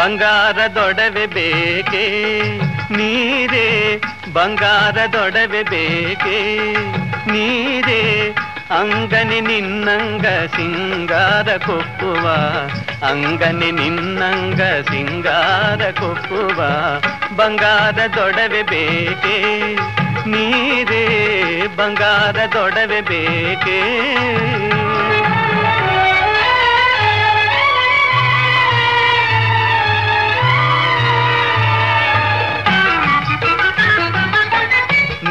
ಬಂಗಾರದೊಡವೆ ಬೇಕೆ? ನೀರೇ ಬಂಗಾರದೊಡವೆ ಬೇಕೆ? ನೀರೇ ಅಂಗನೆ ನಿನ್ನಂಗ ಸಿಂಗಾರ ಕೊಪ್ಪುವ ಅಂಗನೆ ನಿನ್ನಂಗ ಸಿಂಗಾರ ಕೊಪ್ಪುವ ಬಂಗಾರದೊಡವೆ ಬೇಕೆ? ನೀರೇ ಬಂಗಾರದೊಡವೆ ಬೇಕೆ?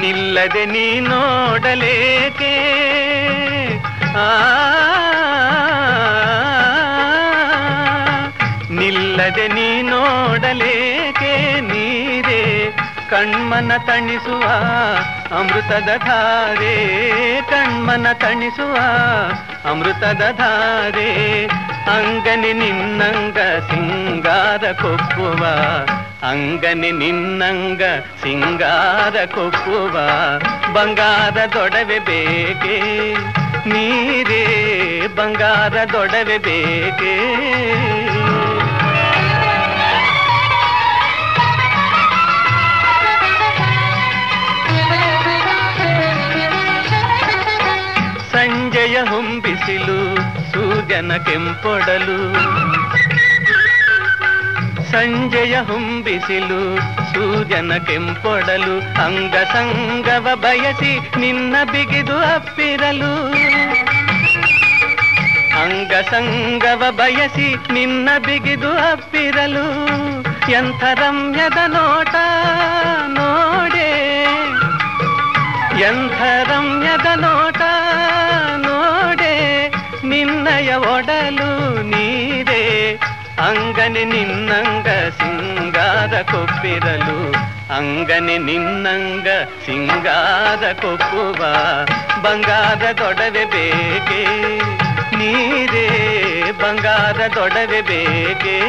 ನಿಲ್ಲದೆ ನೀ ನೋಡಲೇಕೆ? ಆ ನಿಲ್ಲದೆ ನೀ ನೋಡಲೇಕೆ? ಕಣ್ಮನ ತಣಿಸುವ ಅಮೃತದ ಧಾರೆ, ಕಣ್ಮನ ತಣಿಸುವ ಅಮೃತದ ಧಾರೆ. ಅಂಗನೆ ನಿನ್ನಂಗ ಸಿಂಗಾರ ಕೊಪ್ಪುವ ಅಂಗನೆ ನಿನ್ನಂಗ ಸಿಂಗಾರ ಕೊಪ್ಪುವ ಬಂಗಾರ ದೊಡವೆ ಬೇಕೆ? ನೀರೇ, ಬಂಗಾರ ದೊಡವೆ ಬೇಕೆ? ಹೊಂಬಿಸಿಲು ಸೂರ್ಯನ ಕೆಂಪೊಡಲು. ಸಂಜೆಯ ಹೊಂಬಿಸಿಲು ಸೂರ್ಯನ ಕೆಂಪೊಡಲು. ಅಂಗ ಸಂಗವ ಬಯಸಿ ನಿನ್ನ ಬಿಗಿದು ಅಪ್ಪಿರಲು. ಅಂಗ ಸಂಗವ ಬಯಸಿ ನಿನ್ನ ಬಿಗಿದು ಅಪ್ಪಿರಲು. ಎಂಥ ರಮ್ಯದ ನೋಟ. ಒಡಲು ನೀರೇ ಅಂಗನೆ ನಿನ್ನಂಗ ಸಿಂಗಾರ ಕೊಪ್ಪಿರಲು. ಅಂಗನೆ ನಿನ್ನಂಗ ಸಿಂಗಾರ ಕೊಪ್ಪುವ. ಬಂಗಾರದೊಡವೆ ಬೇಕೆ? ನೀರೇ ಬಂಗಾರದೊಡವೆ ಬೇಕೆ?